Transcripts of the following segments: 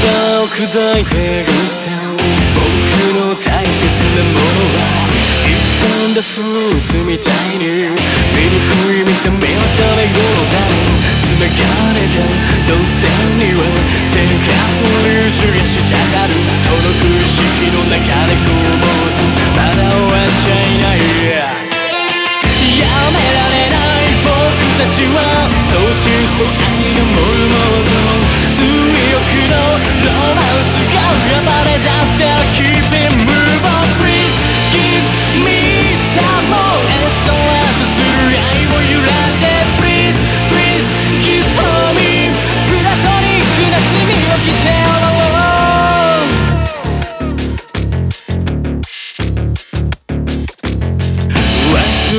を砕いてる僕の大切なものは一旦だフルーツみたいに醜い見た目は食べ頃だ。繋がれた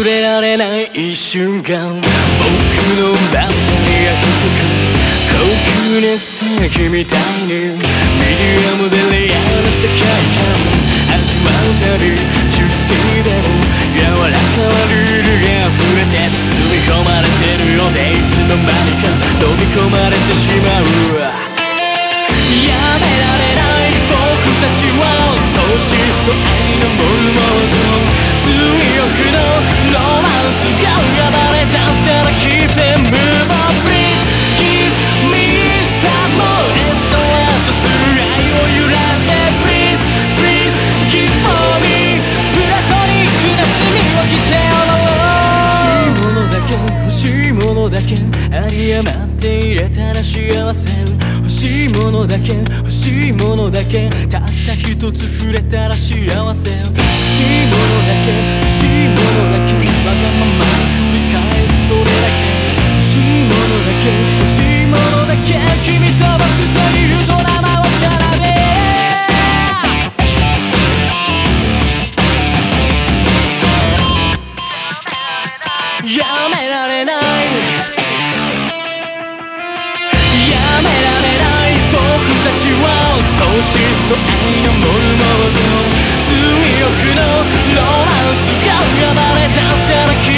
忘れられない一瞬間。僕のバッテリーが気づく高級なステーキみたいにミディアムでレアな世界観。始まるたびジューシーでも柔らかなルールが溢れて包み込まれてるようでいつの間にか飲み込まれてしまうやめられない。け有り余っていれたら幸せ欲しいものだけ欲しいものだけたった一つ触れたら幸せ欲しいものだけ欲しいものだけわがまま振り返すそれだけ欲しいものだけ欲しいものだけ君としそ愛のモルモード強くのロマンスが生まれ出すから